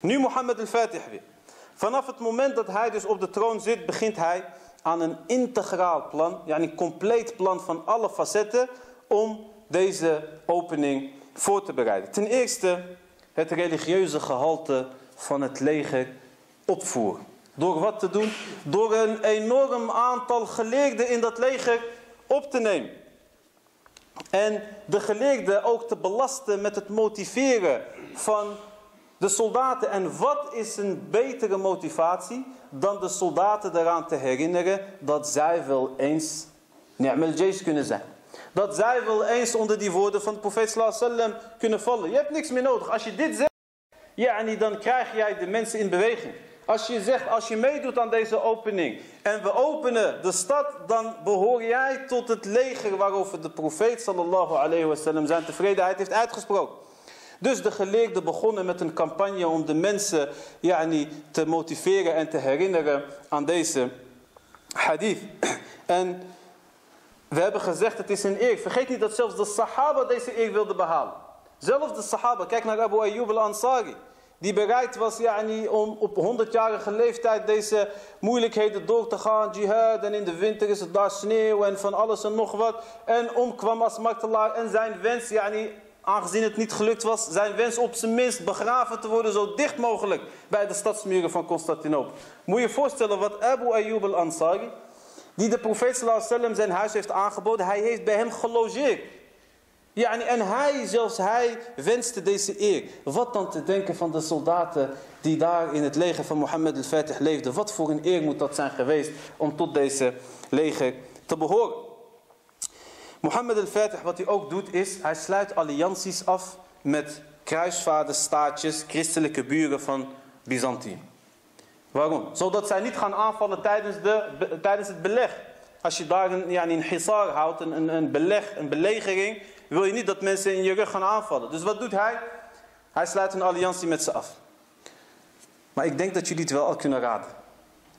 Nu Mohammed al-Fatih weer. Vanaf het moment dat hij dus op de troon zit, begint hij aan een integraal plan, ja, een compleet plan van alle facetten om deze opening voor te bereiden. Ten eerste het religieuze gehalte van het leger opvoeren. Door wat te doen? Door een enorm aantal geleerden in dat leger op te nemen. En de geleerden ook te belasten met het motiveren van de soldaten. En wat is een betere motivatie dan de soldaten eraan te herinneren dat zij wel eens ni'mal jaysh kunnen zijn. Dat zij wel eens onder die woorden van de profeet sallam kunnen vallen. Je hebt niks meer nodig. Als je dit zegt, ja, dan krijg jij de mensen in beweging. Als je zegt, als je meedoet aan deze opening en we openen de stad, dan behoor jij tot het leger waarover de profeet sallallahu alayhi wasallam zijn tevredenheid heeft uitgesproken. Dus de geleerden begonnen met een campagne om de mensen yani, te motiveren en te herinneren aan deze hadith. En we hebben gezegd het is een eer. Vergeet niet dat zelfs de sahaba deze eer wilden behalen. Zelfs de sahaba, kijk naar Abu Ayyub al-Ansari. Die bereid was yani, om op 100-jarige leeftijd deze moeilijkheden door te gaan. Jihad en in de winter is het daar sneeuw en van alles en nog wat. En omkwam als martelaar en zijn wens, yani, aangezien het niet gelukt was, zijn wens op zijn minst begraven te worden zo dicht mogelijk bij de stadsmuren van Constantinopel. Moet je je voorstellen wat Abu Ayyub al-Ansari, die de profeet sallam zijn huis heeft aangeboden, hij heeft bij hem gelogeerd. Ja, en hij, zelfs hij, wenste deze eer. Wat dan te denken van de soldaten die daar in het leger van Mohammed al-Fatih leefden. Wat voor een eer moet dat zijn geweest om tot deze leger te behoren. Mohammed al-Fatih, wat hij ook doet is, hij sluit allianties af met kruisvaderstaatjes, christelijke buren van Byzantium. Waarom? Zodat zij niet gaan aanvallen tijdens, de, tijdens het beleg. Als je daar een, ja, een hisar houdt, een, een beleg, een belegering, wil je niet dat mensen in je rug gaan aanvallen. Dus wat doet hij? Hij sluit een alliantie met ze af. Maar ik denk dat jullie het wel al kunnen raden.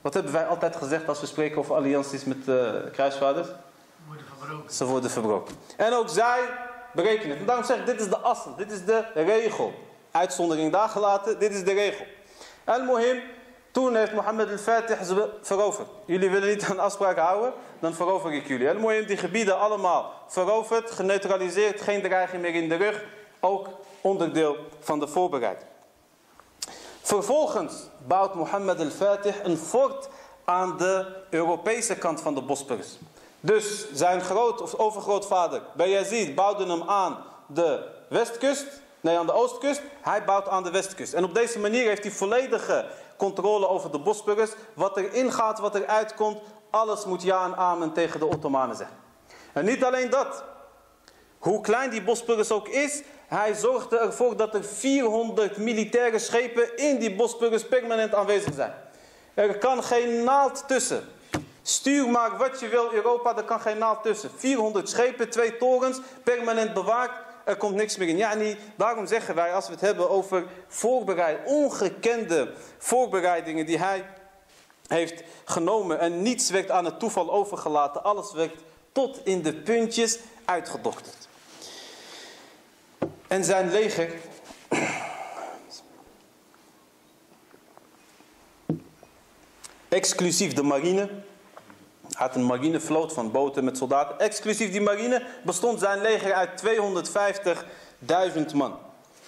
Wat hebben wij altijd gezegd als we spreken over allianties met uh, kruisvaders? Verbroken. Ze worden verbroken. En ook zij berekenen het. En daarom zeg ik, dit is de assel, dit is de regel. Uitzondering daar gelaten, dit is de regel. Al-Muhim, toen heeft Mohammed al-Fatih ze veroverd. Jullie willen niet aan afspraken houden, dan verover ik jullie. Al-Muhim, die gebieden allemaal veroverd, geneutraliseerd, geen dreiging meer in de rug. Ook onderdeel van de voorbereiding. Vervolgens bouwt Mohammed al-Fatih een fort aan de Europese kant van de Bosporus. Dus zijn groot of overgrootvader Bayezid bouwde hem aan de westkust, nee aan de oostkust. Hij bouwt aan de westkust. En op deze manier heeft hij volledige controle over de Bosporus. Wat er ingaat, wat er uitkomt, alles moet ja en amen tegen de Ottomanen zeggen. En niet alleen dat. Hoe klein die Bosporus ook is, hij zorgde ervoor dat er 400 militaire schepen in die Bosporus permanent aanwezig zijn. Er kan geen naald tussen. Stuur maar wat je wil Europa, er kan geen naald tussen. 400 schepen, twee torens, permanent bewaakt. Er komt niks meer in. Ja, niet, daarom zeggen wij, als we het hebben over voorbereid, ongekende voorbereidingen die hij heeft genomen. En niets werd aan het toeval overgelaten. Alles werd tot in de puntjes uitgedokterd. En zijn leger exclusief de marine. Had een marinevloot van boten met soldaten. Exclusief die marine bestond zijn leger uit 250.000 man.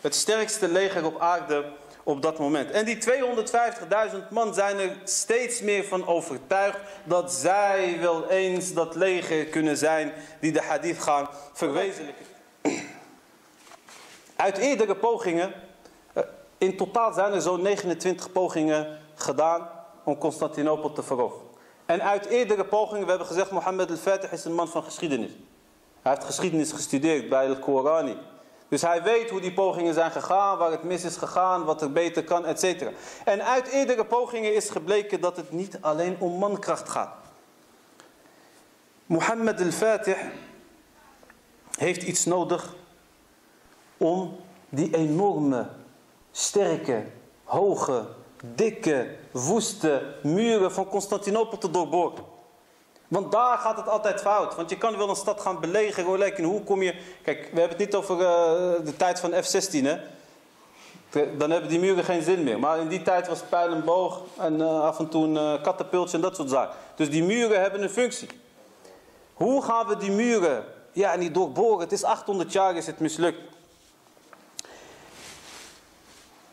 Het sterkste leger op aarde op dat moment. En die 250.000 man zijn er steeds meer van overtuigd dat zij wel eens dat leger kunnen zijn die de hadith gaan verwezenlijken. Uit eerdere pogingen, eh, in totaal zijn er zo'n 29 pogingen gedaan om Constantinopel te veroveren. En uit eerdere pogingen, we hebben gezegd, Mohammed al-Fatih is een man van geschiedenis. Hij heeft geschiedenis gestudeerd bij al-Qurani. Dus hij weet hoe die pogingen zijn gegaan, waar het mis is gegaan, wat er beter kan, etc. En uit eerdere pogingen is gebleken dat het niet alleen om mankracht gaat. Mohammed al-Fatih heeft iets nodig om die enorme, sterke, hoge, dikke, woeste muren van Constantinopel te doorboren. Want daar gaat het altijd fout. Want je kan wel een stad gaan belegeren. Hoe kom je... Kijk, we hebben het niet over uh, de tijd van F-16. Hè? Dan hebben die muren geen zin meer. Maar in die tijd was pijl en boog en uh, af en toe een uh, katapultje en dat soort zaken. Dus die muren hebben een functie. Hoe gaan we die muren ja, niet doorboren? Het is 800 jaar is het mislukt.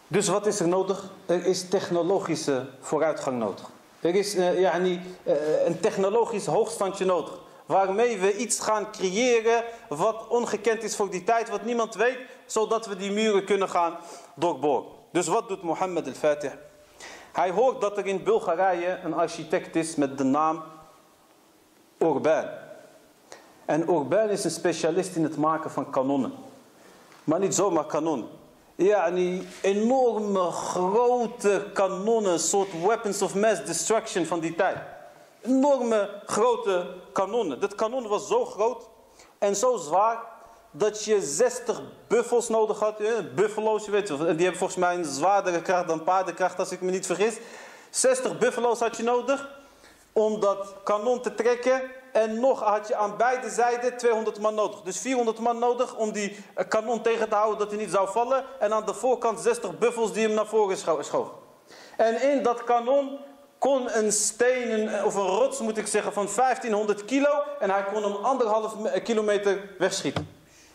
Dus wat is er nodig? Er is technologische vooruitgang nodig. Er is uh, een technologisch hoogstandje nodig. Waarmee we iets gaan creëren wat ongekend is voor die tijd, wat niemand weet, zodat we die muren kunnen gaan doorboren. Dus wat doet Mohammed al-Fatih? Hij hoort dat er in Bulgarije een architect is met de naam Urban. En Urban is een specialist in het maken van kanonnen. Maar niet zomaar kanonnen. Die enorme grote kanonnen, soort weapons of mass destruction van die tijd. Enorme grote kanonnen. Dat kanon was zo groot en zo zwaar dat je 60 buffels nodig had. Buffalo's, je weet. Die hebben volgens mij een zwaardere kracht dan paardenkracht, als ik me niet vergis. 60 buffalo's had je nodig om dat kanon te trekken. En nog had je aan beide zijden 200 man nodig. Dus 400 man nodig om die kanon tegen te houden dat hij niet zou vallen. En aan de voorkant 60 buffels die hem naar voren schoven. En in dat kanon kon een steen, of een rots moet ik zeggen, van 1500 kilo. En hij kon hem anderhalf kilometer wegschieten.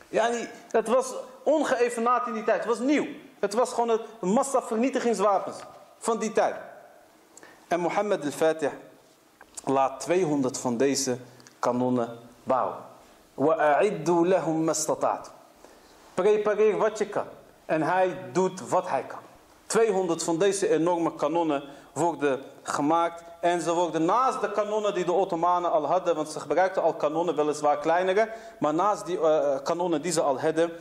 Ja, het was ongeëvenaard in die tijd. Het was nieuw. Het was gewoon het massavernietigingswapens van die tijd. En Mohammed al-Fatih laat 200 van deze kanonnen bouw. Wa'a'iddu lahum mastata'at. Prepareer wat je kan. En hij doet wat hij kan. 200 van deze enorme kanonnen worden gemaakt. En ze worden naast de kanonnen die de Ottomanen al hadden. Want ze gebruikten al kanonnen, weliswaar kleinere. Maar naast die eh, eh, kanonnen die ze al hadden.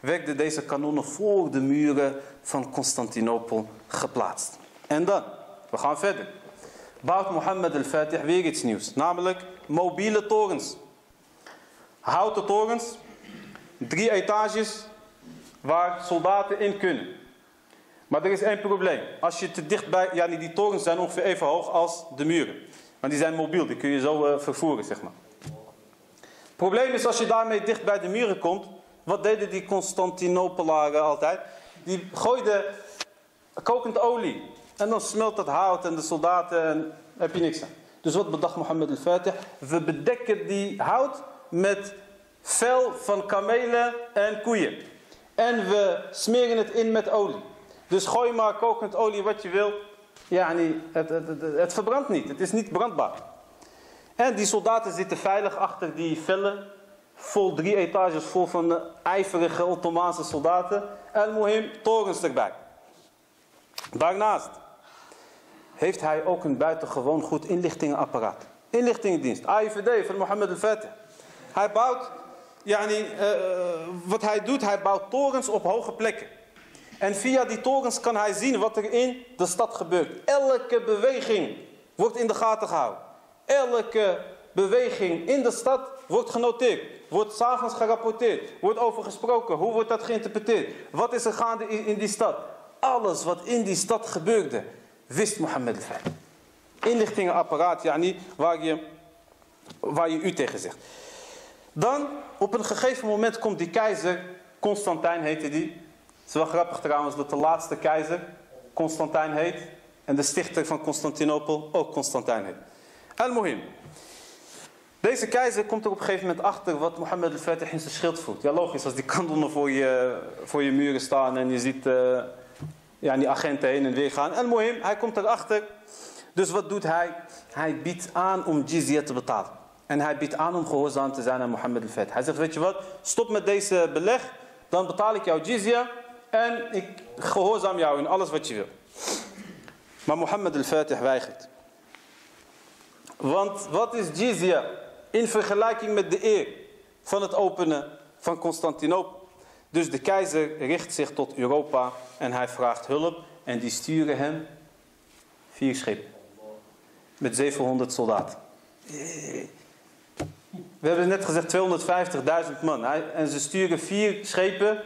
Werden deze kanonnen voor de muren van Constantinopel geplaatst. En dan, we gaan verder. Bouwt Mohammed al-Fatih weer iets nieuws. Namelijk mobiele torens. Houten torens, drie etages waar soldaten in kunnen. Maar er is één probleem. Als je te dichtbij, ja die torens zijn ongeveer even hoog als de muren. Maar die zijn mobiel, die kun je zo uh, vervoeren zeg maar. Probleem is als je daarmee dicht bij de muren komt. Wat deden die Constantinopelaren altijd? Die gooiden kokend olie. En dan smelt dat hout en de soldaten en heb je niks aan. Dus wat bedacht Mohammed al-Fatih? We bedekken die hout met vel van kamelen en koeien. En we smeren het in met olie. Dus gooi maar kokend olie wat je wil. Ja, het, het, het, het verbrandt niet. Het is niet brandbaar. En die soldaten zitten veilig achter die vellen. Vol drie etages vol van ijverige Ottomaanse soldaten. En Mohim torens erbij. Daarnaast heeft hij ook een buitengewoon goed inlichtingenapparaat. Inlichtingendienst, AIVD van Mohammed al-Fatih. Hij bouwt, yani, uh, wat hij doet, hij bouwt torens op hoge plekken. En via die torens kan hij zien wat er in de stad gebeurt. Elke beweging wordt in de gaten gehouden. Elke beweging in de stad wordt genoteerd. Wordt s'avonds gerapporteerd. Wordt over gesproken. Hoe wordt dat geïnterpreteerd? Wat is er gaande in die stad? Alles wat in die stad gebeurde, wist Mohammed al Inlichtingenapparaat, ja niet, waar je, waar je u tegen zegt. Dan, op een gegeven moment komt die keizer, Constantijn heette die, het is wel grappig trouwens dat de laatste keizer Constantijn heet. En de stichter van Constantinopel ook Constantijn heet. Al-Muhim. Deze keizer komt er op een gegeven moment achter wat Mohammed al-Fatih in zijn schild voert. Ja logisch, als die kanonnen voor je, voor je muren staan en je ziet uh, ja, die agenten heen en weer gaan. Al-Muhim, hij komt erachter. Dus wat doet hij? Hij biedt aan om jizya te betalen. En hij biedt aan om gehoorzaam te zijn aan Mohammed al-Fatih. Hij zegt, weet je wat, stop met deze beleg. Dan betaal ik jouw jizya. En ik gehoorzaam jou in alles wat je wil. Maar Mohammed al-Fatih weigert. Want wat is jizya in vergelijking met de eer van het openen van Constantinopel? Dus de keizer richt zich tot Europa en hij vraagt hulp. En die sturen hem vier schepen. Met 700 soldaten. We hebben net gezegd 250.000 man. En ze sturen vier schepen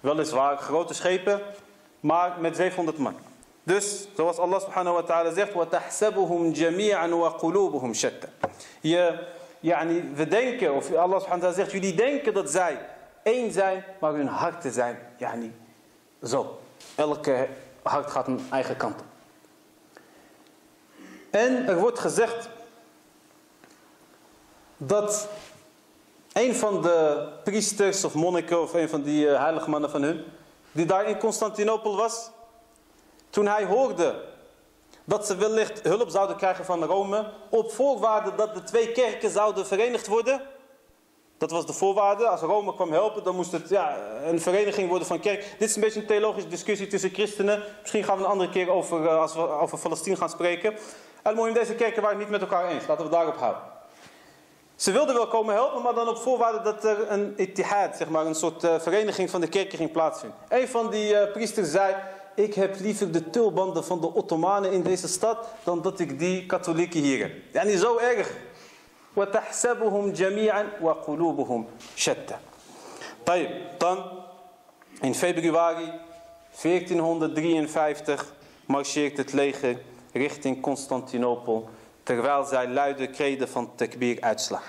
Weliswaar grote schepen, maar met 700 man. Dus, zoals Allah subhanahu wa ta'ala zegt, وَتَحْسَبُهُمْ جَمِيعًا وَقُلُوبُهُمْ شَتَّى Je, yani, we denken, of Allah subhanahu wa ta'ala zegt, jullie denken dat zij één zijn, maar hun harten zijn, yani, zo. Elke hart gaat een eigen kant op. En er wordt gezegd dat een van de priesters of monniken of een van die uh, heilige mannen van hun, die daar in Constantinopel was, toen hij hoorde dat ze wellicht hulp zouden krijgen van Rome, op voorwaarde dat de twee kerken zouden verenigd worden. Dat was de voorwaarde. Als Rome kwam helpen, dan moest het ja, een vereniging worden van kerk. Dit is een beetje een theologische discussie tussen christenen. Misschien gaan we een andere keer over, uh, als we over Palestina gaan spreken. En mooi, deze kerken waren het niet met elkaar eens. Laten we daarop houden. Ze wilden wel komen helpen, maar dan op voorwaarde dat er een ittihad, zeg maar, een soort uh, vereniging van de kerken ging plaatsvinden. Een van die uh, priesters zei, ik heb liever de tulbanden van de Ottomanen in deze stad, dan dat ik die katholieken hier heb. Ja, niet zo erg. وَتَحْسَبُهُمْ جَمِيعًا وَقُلُوبُهُمْ شَتَّى طيب, dan in februari 1453 marcheert het leger richting Constantinopel terwijl zij luide kreden van tekbir uitslaan.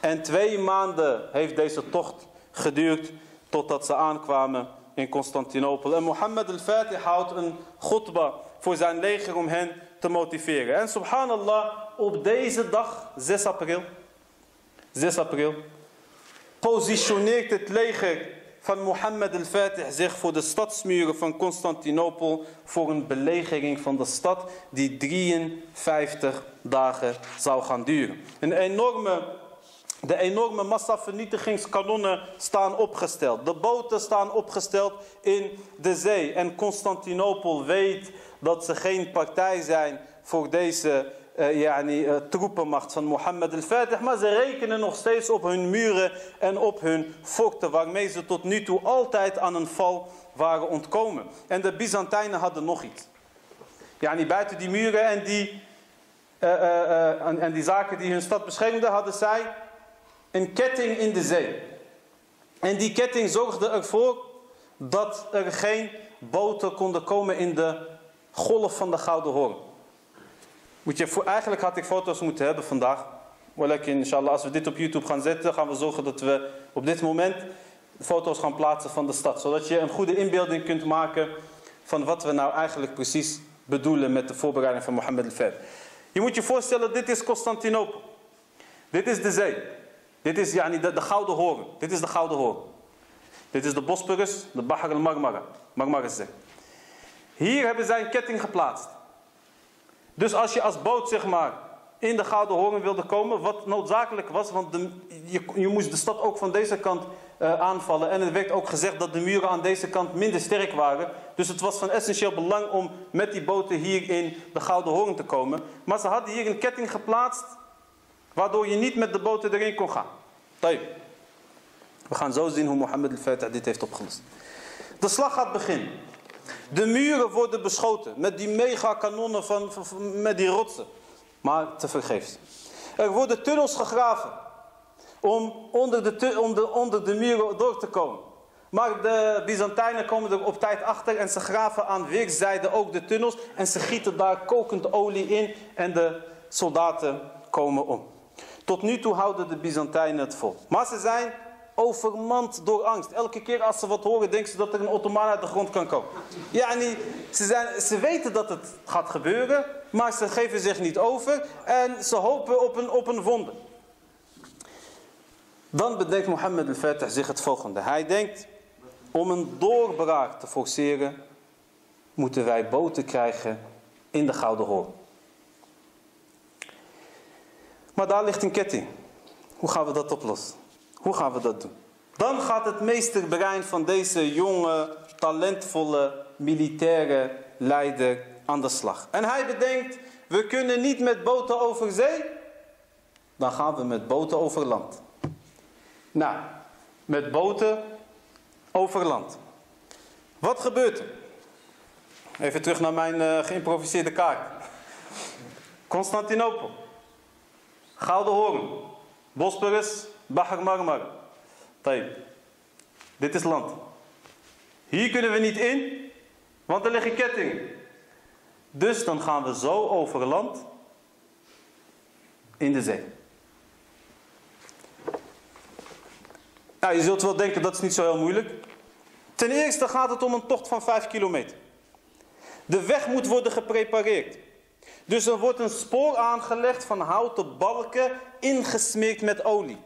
En twee maanden heeft deze tocht geduurd totdat ze aankwamen in Constantinopel. En Mohammed al-Fatih houdt een khutbah voor zijn leger om hen te motiveren. En subhanallah, op deze dag, 6 april, 6 april, positioneert het leger van Mohammed al-Fatih zich voor de stadsmuren van Constantinopel voor een belegering van de stad die 53 dagen zou gaan duren. Een enorme, de enorme massavernietigingskanonnen staan opgesteld. De boten staan opgesteld in de zee. En Constantinopel weet dat ze geen partij zijn voor deze uh, yani, uh, troepenmacht van Mohammed al-Fatih. Maar ze rekenen nog steeds op hun muren en op hun forten. Waarmee ze tot nu toe altijd aan een val waren ontkomen. En de Byzantijnen hadden nog iets. Yani, buiten die muren en die, uh, en, die zaken die hun stad beschermden, hadden zij een ketting in de zee. En die ketting zorgde ervoor dat er geen boten konden komen in de golf van de Gouden Hoorn. Je, eigenlijk had ik foto's moeten hebben vandaag. Maar inshallah, als we dit op YouTube gaan zetten, gaan we zorgen dat we op dit moment foto's gaan plaatsen van de stad. Zodat je een goede inbeelding kunt maken van wat we nou eigenlijk precies bedoelen met de voorbereiding van Mohammed al-Fed. Je moet je voorstellen, dit is Constantinopel. Dit is de zee. Dit is yani, de, de Gouden Hoorn. Dit is de Gouden Hoorn. Dit is de Bosporus, de Bahar al-Marmara. Hier hebben zij een ketting geplaatst. Dus als je als boot zeg maar in de Gouden Hoorn wilde komen, wat noodzakelijk was, want de, je, je, moest de stad ook van deze kant uh, aanvallen. En er werd ook gezegd dat de muren aan deze kant minder sterk waren. Dus het was van essentieel belang om met die boten hier in de Gouden Hoorn te komen. Maar ze hadden hier een ketting geplaatst, waardoor je niet met de boten erin kon gaan. Tayyip. We gaan zo zien hoe Mohammed al-Fatih dit heeft opgelost. De slag gaat beginnen. De muren worden beschoten met die megakanonnen van, van, met die rotsen. Maar te vergeefs. Er worden tunnels gegraven om onder de, onder de muren door te komen. Maar de Byzantijnen komen er op tijd achter en ze graven aan weerszijden ook de tunnels. En ze gieten daar kokend olie in en de soldaten komen om. Tot nu toe houden de Byzantijnen het vol. Maar ze zijn overmand door angst. Elke keer als ze wat horen, denken ze dat er een Ottomaan uit de grond kan komen. Ja, niet, ze, ze weten dat het gaat gebeuren, maar ze geven zich niet over en ze hopen op een, op een wonder. Dan bedenkt Mohammed al-Fatih zich het volgende. Hij denkt, om een doorbraak te forceren, moeten wij boten krijgen in de Gouden Hoorn. Maar daar ligt een ketting. Hoe gaan we dat oplossen? Hoe gaan we dat doen? Dan gaat het meesterbrein van deze jonge, talentvolle, militaire leider aan de slag. En hij bedenkt, we kunnen niet met boten over zee. Dan gaan we met boten over land. Nou, met boten over land. Wat gebeurt er? Even terug naar mijn uh, geïmproviseerde kaart. Constantinopel. Gouden Hoorn. Bosporus. Bahar Marmara. Dit is land. Hier kunnen we niet in, want er liggen kettingen. Dus dan gaan we zo over land in de zee. Nou, je zult wel denken dat is niet zo heel moeilijk. Ten eerste gaat het om een tocht van 5 kilometer. De weg moet worden geprepareerd. Dus er wordt een spoor aangelegd van houten balken ingesmeerd met olie.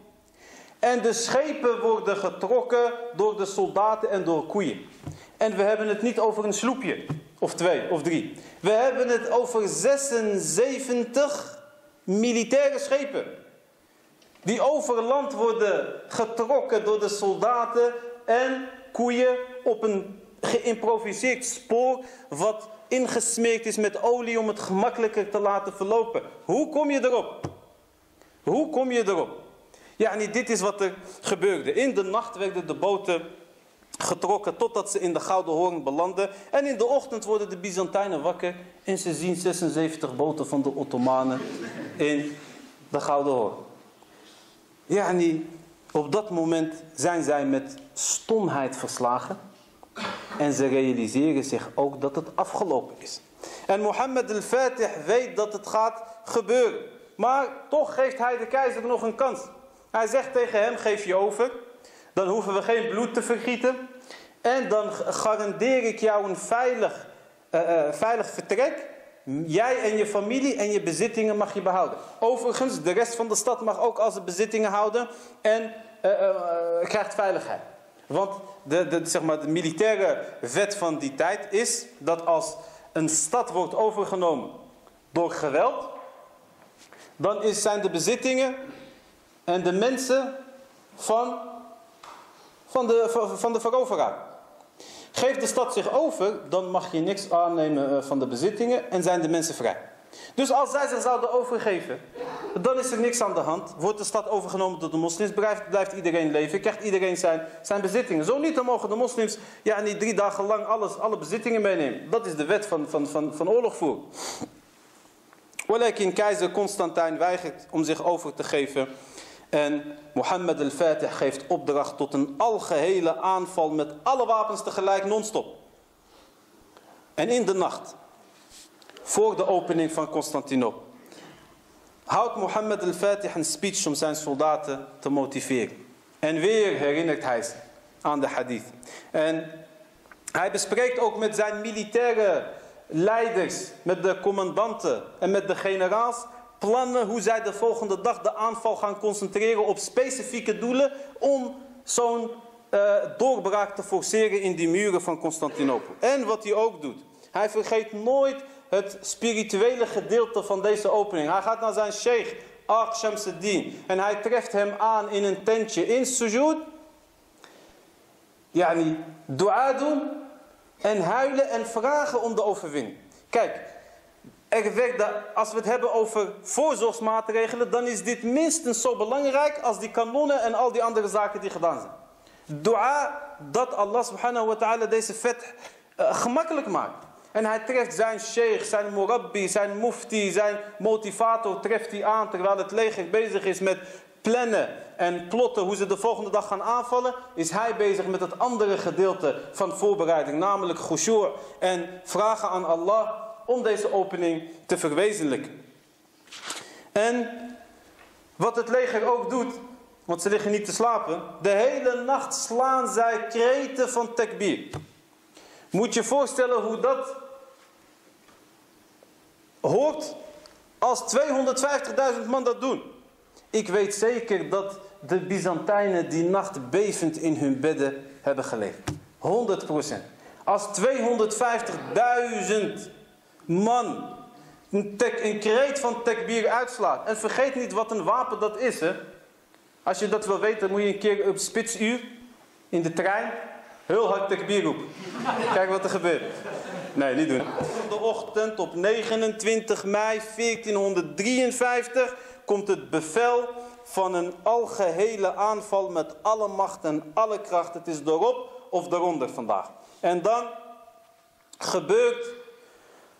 En de schepen worden getrokken door de soldaten en door koeien. En we hebben het niet over een sloepje, of twee, of drie. We hebben het over 76 militaire schepen. Die over land worden getrokken door de soldaten en koeien op een geïmproviseerd spoor wat ingesmeerd is met olie om het gemakkelijker te laten verlopen. Hoe kom je erop? Hoe kom je erop? Ja, dit is wat er gebeurde. In de nacht werden de boten getrokken totdat ze in de Gouden Hoorn belanden. En in de ochtend worden de Byzantijnen wakker en ze zien 76 boten van de Ottomanen in de Gouden Hoorn. Ja. Op dat moment zijn zij met stomheid verslagen. En ze realiseren zich ook dat het afgelopen is. En Mohammed al-Fatih weet dat het gaat gebeuren. Maar toch geeft hij de keizer nog een kans. Hij zegt tegen hem, geef je over. Dan hoeven we geen bloed te vergieten. En dan garandeer ik jou een veilig, uh, uh, veilig vertrek. Jij en je familie en je bezittingen mag je behouden. Overigens, de rest van de stad mag ook als zijn bezittingen houden. En uh, krijgt veiligheid. Want de, de, zeg maar, de militaire wet van die tijd is dat als een stad wordt overgenomen door geweld, dan zijn de bezittingen en de mensen van, van, de, van de veroveraar. Geeft de stad zich over, dan mag je niks aannemen van de bezittingen en zijn de mensen vrij. Dus als zij zich zouden overgeven, dan is er niks aan de hand. Wordt de stad overgenomen door de moslims, blijft, iedereen leven, krijgt iedereen zijn, zijn bezittingen. Zo niet, dan mogen de moslims ja, niet drie dagen lang alles, alle bezittingen meenemen. Dat is de wet van, van, van, van oorlogvoer. Walekin keizer Constantijn weigert om zich over te geven. En Mohammed al-Fatih geeft opdracht tot een algehele aanval met alle wapens tegelijk non-stop. En in de nacht voor de opening van Constantinopel. Houdt Mohammed al-Fatih een speech om zijn soldaten te motiveren. En weer herinnert hij ze aan de hadith. En hij bespreekt ook met zijn militaire leiders, met de commandanten en met de generaals plannen hoe zij de volgende dag de aanval gaan concentreren op specifieke doelen om zo'n uh, doorbraak te forceren in die muren van Constantinopel. En wat hij ook doet. Hij vergeet nooit het spirituele gedeelte van deze opening. Hij gaat naar zijn sheikh, Aq Shamsuddin. En hij treft hem aan in een tentje in sujud. Yani, dua doen en huilen en vragen om de overwinning. Kijk, er werd als we het hebben over voorzorgsmaatregelen, dan is dit minstens zo belangrijk als die kanonnen en al die andere zaken die gedaan zijn. Dua dat Allah subhanahu wa ta'ala deze vet uh, gemakkelijk maakt. En hij treft zijn sheikh, zijn murabbi, zijn mufti, zijn motivator treft hij aan terwijl het leger bezig is met plannen en plotten hoe ze de volgende dag gaan aanvallen, is hij bezig met het andere gedeelte van voorbereiding, namelijk khushu' en vragen aan Allah om deze opening te verwezenlijken. En wat het leger ook doet, want ze liggen niet te slapen, de hele nacht slaan zij kreten van takbir. Moet je voorstellen hoe dat hoort als 250.000 man dat doen. Ik weet zeker dat de Byzantijnen die nacht bevend in hun bedden hebben geleefd. 100%. Als 250.000 man een, een kreet van tekbier uitslaat. En vergeet niet wat een wapen dat is. Hè? Als je dat wil weten, moet je een keer op spitsuur in de trein heel hard tekbier roepen. Kijk wat er gebeurt. Nee, niet doen. De ochtend op 29 mei 1453 komt het bevel van een algehele aanval met alle macht en alle kracht. Het is erop of eronder vandaag. En dan gebeurt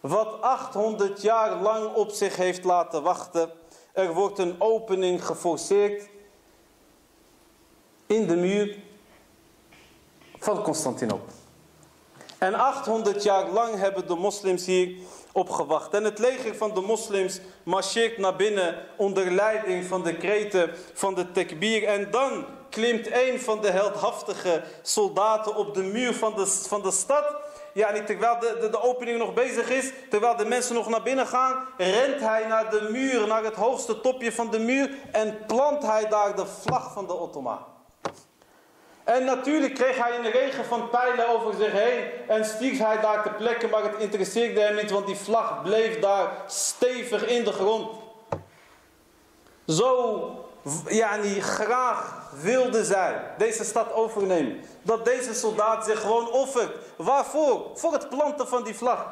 wat 800 jaar lang op zich heeft laten wachten. Er wordt een opening geforceerd in de muur van Constantinopel. En 800 jaar lang hebben de moslims hier op gewacht. En het leger van de moslims marcheert naar binnen onder leiding van de kreten van de tekbir. En dan klimt een van de heldhaftige soldaten op de muur van de, van de stad. Ja, niet terwijl de, de, opening nog bezig is, terwijl de mensen nog naar binnen gaan, rent hij naar de muur, naar het hoogste topje van de muur en plant hij daar de vlag van de Ottomaan. En natuurlijk kreeg hij een regen van pijlen over zich heen en stierf hij daar ter plekke, maar het interesseerde hem niet, want die vlag bleef daar stevig in de grond. Zo ja, niet graag wilde zij deze stad overnemen. Dat deze soldaat zich gewoon offert. Waarvoor? Voor het planten van die vlag.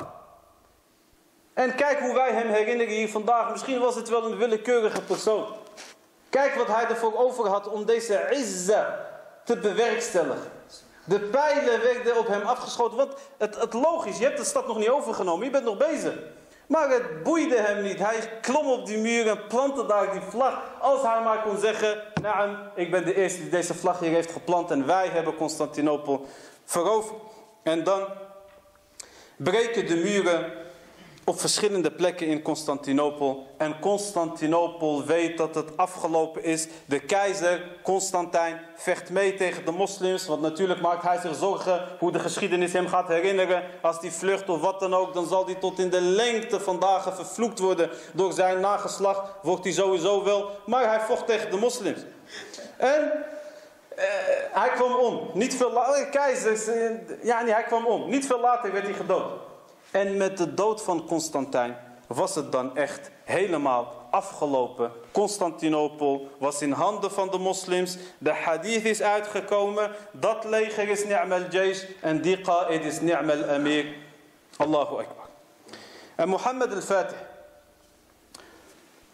En kijk hoe wij hem herinneren hier vandaag. Misschien was het wel een willekeurige persoon. Kijk wat hij ervoor over had om deze izza te bewerkstelligen. De pijlen werden op hem afgeschoten. Want het, het logisch, je hebt de stad nog niet overgenomen. Je bent nog bezig. Maar het boeide hem niet. Hij klom op die muur en plantte daar die vlag. Als hij maar kon zeggen, nou, ik ben de eerste die deze vlag hier heeft geplant. En wij hebben Constantinopel veroverd. En dan breken de muren op verschillende plekken in Constantinopel. En Constantinopel weet dat het afgelopen is. De keizer Constantijn vecht mee tegen de moslims. Want natuurlijk maakt hij zich zorgen hoe de geschiedenis hem gaat herinneren. Als hij vlucht of wat dan ook, dan zal hij tot in de lengte van dagen vervloekt worden. Door zijn nageslacht wordt hij sowieso wel. Maar hij vocht tegen de moslims. En eh, hij kwam om. Niet veel later, keizer, eh, ja, nee, hij kwam om. Niet veel later werd hij gedood. En met de dood van Constantijn was het dan echt helemaal afgelopen. Constantinopel was in handen van de moslims. De hadith is uitgekomen. Dat leger is ni'mal jaysh. En die qa'id is ni'mal amir. Allahu akbar. En Mohammed al-Fatih.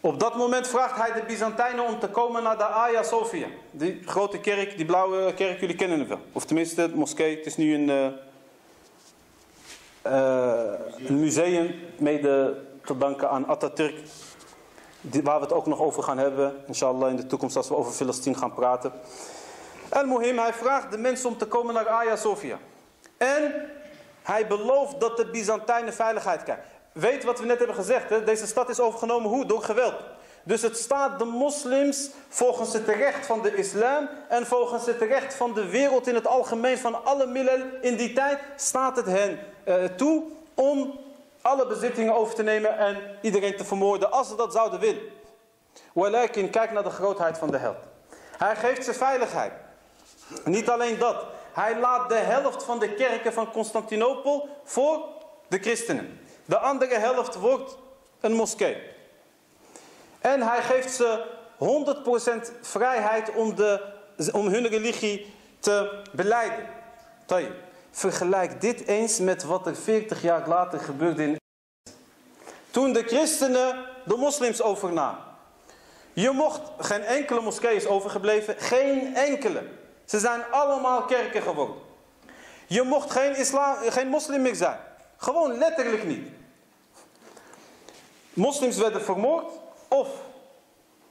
Op dat moment vraagt hij de Byzantijnen om te komen naar de Hagia Sophia. Die grote kerk, die blauwe kerk, jullie kennen het wel. Of tenminste, de moskee. Het is nu een... Een museum mede te danken aan Atatürk. Waar we het ook nog over gaan hebben. Inshallah in de toekomst als we over Filistien gaan praten. En Mohim, hij vraagt de mensen om te komen naar Hagia Sophia. En hij belooft dat de Byzantijnen veiligheid krijgen. Weet wat we net hebben gezegd. Hè? Deze stad is overgenomen hoe? Door geweld. Dus het staat de moslims volgens het recht van de islam en volgens het recht van de wereld in het algemeen van alle middelen in die tijd staat het hen uh, toe om alle bezittingen over te nemen en iedereen te vermoorden als ze dat zouden willen. Walakin, kijk naar de grootheid van de held. Hij geeft ze veiligheid. Niet alleen dat. Hij laat de helft van de kerken van Constantinopel voor de christenen. De andere helft wordt een moskee. En hij geeft ze 100% vrijheid om, de, om hun religie te beleiden. Vergelijk dit eens met wat er 40 jaar later gebeurde in Toen de christenen de moslims overnamen. Je mocht, geen enkele moskee is overgebleven, geen enkele. Ze zijn allemaal kerken geworden. Je mocht geen, islam, geen moslim meer zijn. Gewoon letterlijk niet. Moslims werden vermoord of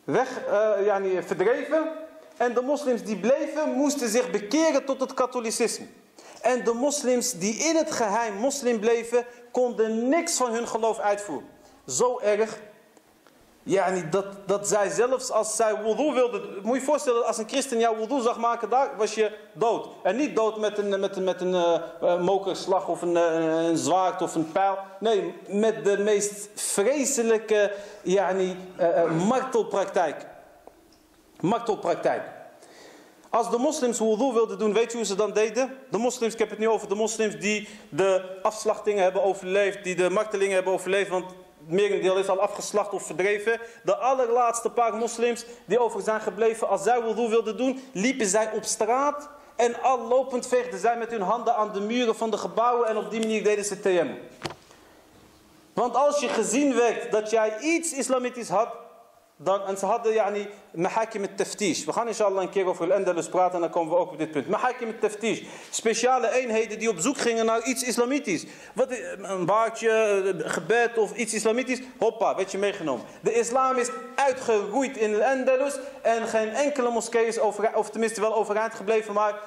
weg, uh, ja, verdreven. En de moslims die bleven moesten zich bekeren tot het katholicisme. En de moslims die in het geheim moslim bleven, konden niks van hun geloof uitvoeren. Zo erg, ja, dat, dat zij zelfs als zij wudu wilden, moet je je voorstellen als een christen jouw wudu zag maken, daar was je dood. En niet dood met een, met een, met een uh, mokerslag of een, uh, een zwaard of een pijl. Nee, met de meest vreselijke uh, martelpraktijk. Martelpraktijk. Als de moslims wudu wilden doen, weet je hoe ze dan deden? De moslims, ik heb het nu over de moslims die de afslachtingen hebben overleefd, die de martelingen hebben overleefd, want het merendeel is al afgeslacht of verdreven. De allerlaatste paar moslims die over zijn gebleven, als zij wudu wilden doen, liepen zij op straat en al lopend veegden zij met hun handen aan de muren van de gebouwen en op die manier deden ze TM. Want als je gezien werd dat jij iets islamitisch had, dan, en ze hadden yani, mahakim het taftish. We gaan inshallah een keer over al-Andalus praten en dan komen we ook op dit punt. Mahakim het taftish. Speciale eenheden die op zoek gingen naar iets islamitisch. Wat, een baardje, gebed of iets islamitisch. Hoppa, werd je meegenomen. De islam is uitgeroeid in al-Andalus. En geen enkele moskee is over, of tenminste wel overeind gebleven. Maar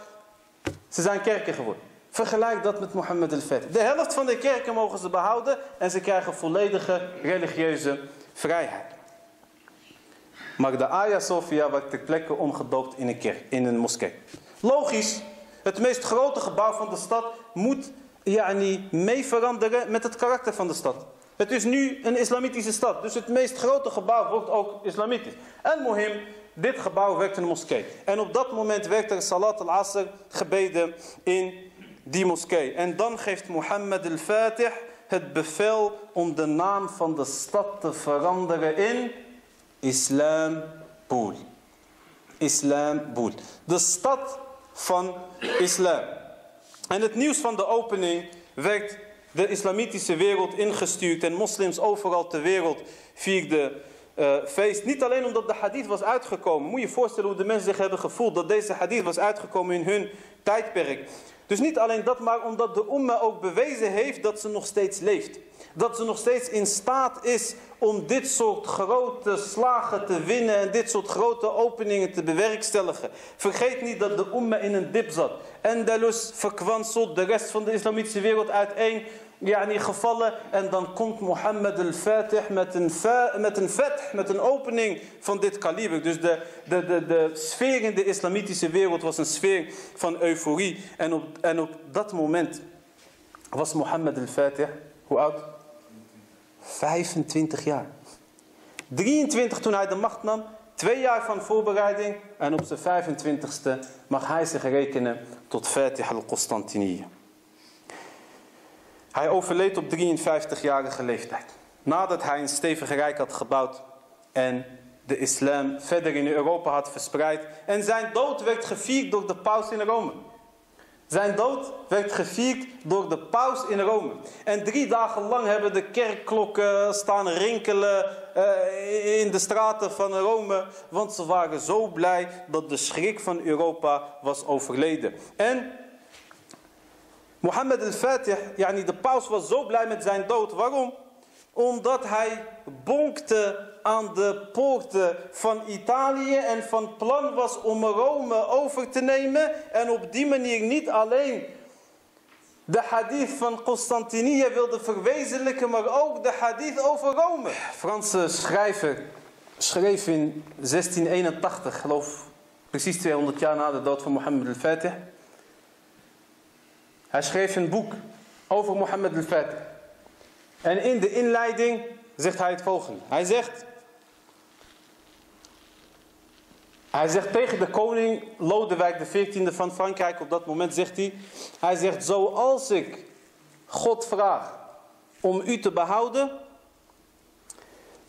ze zijn kerken geworden. Vergelijk dat met Mohammed al-Fatih. De helft van de kerken mogen ze behouden en ze krijgen volledige religieuze vrijheid. Maar de Aya Sophia werd ter plekke omgedoopt in een kerk, in een moskee. Logisch, het meest grote gebouw van de stad moet yani, mee veranderen met het karakter van de stad. Het is nu een islamitische stad, dus het meest grote gebouw wordt ook islamitisch. En Mohim, dit gebouw werd een moskee. En op dat moment werd er Salat al-Asr gebeden in die moskee. En dan geeft Mohammed al-Fatih het bevel om de naam van de stad te veranderen in Islampool. Islampool. De stad van islam. En het nieuws van de opening werd de islamitische wereld ingestuurd en moslims overal ter wereld vierden uh, feest. Niet alleen omdat de hadith was uitgekomen. Moet je voorstellen hoe de mensen zich hebben gevoeld dat deze hadith was uitgekomen in hun tijdperk. Dus niet alleen dat, maar omdat de umma ook bewezen heeft dat ze nog steeds leeft. Dat ze nog steeds in staat is om dit soort grote slagen te winnen en dit soort grote openingen te bewerkstelligen. Vergeet niet dat de umma in een dip zat. Andalus verkwanseld, de rest van de islamitische wereld uiteen yani, gevallen. En dan komt Mohammed al-Fatih met een, met een vet, met een opening van dit kaliber. Dus de, de, de, de sfeer in de islamitische wereld was een sfeer van euforie. En op, en dat moment was Mohammed al-Fatih, hoe oud? 25 jaar. 23 toen hij de macht nam. Twee jaar van voorbereiding. En op zijn 25ste mag hij zich rekenen tot Fatih al-Constantinië. Hij overleed op 53-jarige leeftijd. Nadat hij een stevige rijk had gebouwd en de islam verder in Europa had verspreid. En zijn dood werd gevierd door de paus in Rome. Zijn dood werd gevierd door de paus in Rome. En drie dagen lang hebben de kerkklokken staan rinkelen uh, in de straten van Rome. Want ze waren zo blij dat de schrik van Europa was overleden. En Mohammed al-Fatih, yani de paus was zo blij met zijn dood. Waarom? Omdat hij bonkte aan de poorten van Italië en van plan was om Rome over te nemen. En op die manier niet alleen de hadith van Constantinië wilde verwezenlijken, maar ook de hadith over Rome. Franse schrijver schreef in 1681, geloof precies 200 jaar na de dood van Mohammed al-Fatih. Hij schreef een boek over Mohammed al-Fatih. En in de inleiding zegt hij het volgende. Hij zegt... Hij zegt tegen de koning Lodewijk XIV van Frankrijk, op dat moment zegt hij... Hij zegt, zoals ik God vraag om u te behouden...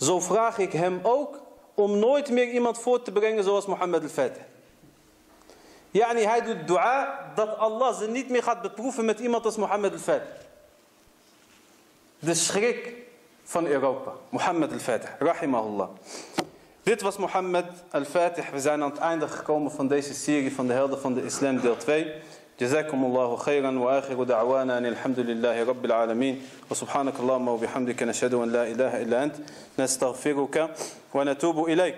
Zo vraag ik hem ook om nooit meer iemand voor te brengen zoals Mohammed al-Fatih. Yani hij doet dua dat Allah ze niet meer gaat beproeven met iemand als Mohammed al-Fatih. de schrik van Europa. Mohammed al-Fatih, rahimahullah. Dit was Mohammed al-Fatih. We zijn aan het einde gekomen van deze serie van de helden van de islam deel 2. جزاكم الله خيرا وآخر دعوانا أن الحمد لله رب العالمين وسبحانك اللهم وبحمدك نشهد أن لا إله إلا أنت نستغفرك ونتوب إليك